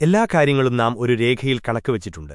എല്ലാ കാര്യങ്ങളും നാം ഒരു രേഖയിൽ കണക്കുവച്ചിട്ടുണ്ട്